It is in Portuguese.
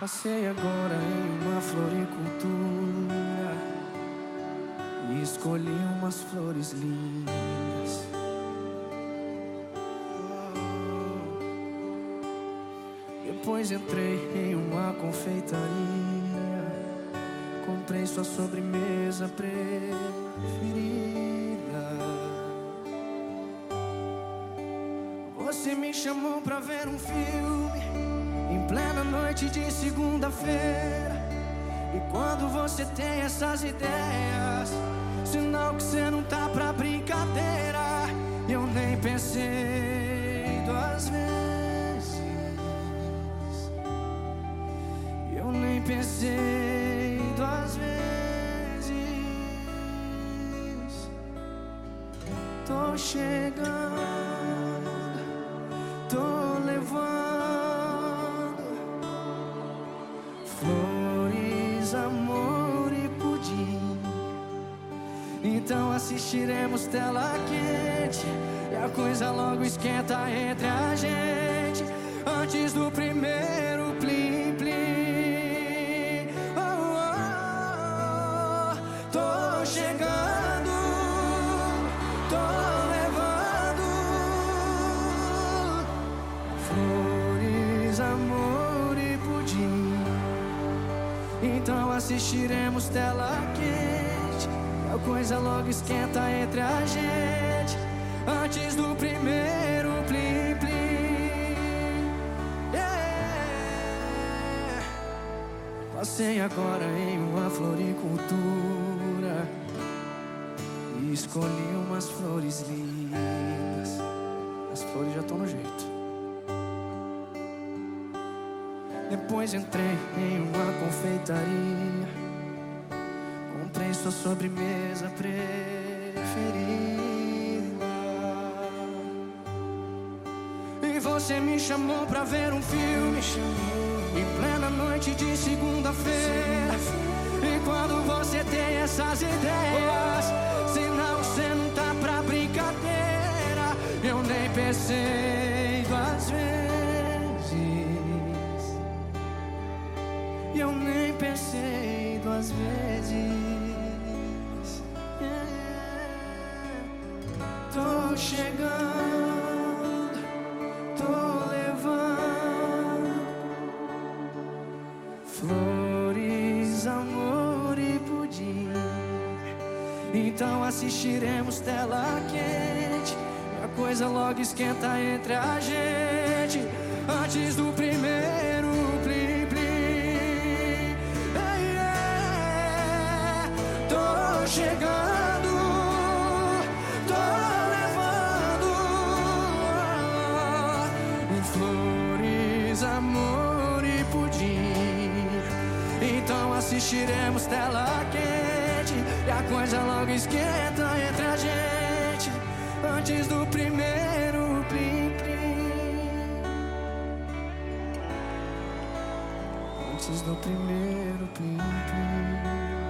Passei agora em uma floricultura e escolhi umas flores lindas. Depois entrei em uma confeitaria, comprei sua sobremesa preferida. Você me chamou pra ver um filme noite de segunda-feira. E quando você tem essas ideias, sinal que você não tá pra brincadeira. Eu nem pensei duas vezes. Eu nem pensei duas vezes. Tô chegando, Flores, amor e pudim. Então assistiremos tela quente. E a coisa logo esquenta entre a gente. Antes do primeiro plim plim. Oh, oh, oh. Tô chegando. Tô levando. Flores, amor Então assistiremos tela quente. A coisa logo esquenta entre a gente. Antes do primeiro plim plim. Yeah. Passei agora em uma floricultura e escolhi umas flores lindas. As flores já estão no jeito. Depois entrei em uma confeitaria. Comprei sua sobremesa preferida. E você me chamou pra ver um filme. Em plena noite de segunda-feira. E quando você tem essas ideias, sinal você não tá pra brincadeira. Eu nem pensei duas vezes. E eu nem pensei duas vezes. Yeah. Tô chegando, tô levando flores, amor e pudim. Então assistiremos tela quente. A coisa logo esquenta entre a gente. Antes do primeiro flores, amor e pudim. Então assistiremos tela quente e a coisa logo esquenta entre a gente. Antes do primeiro plim plim. Antes do primeiro plim plim.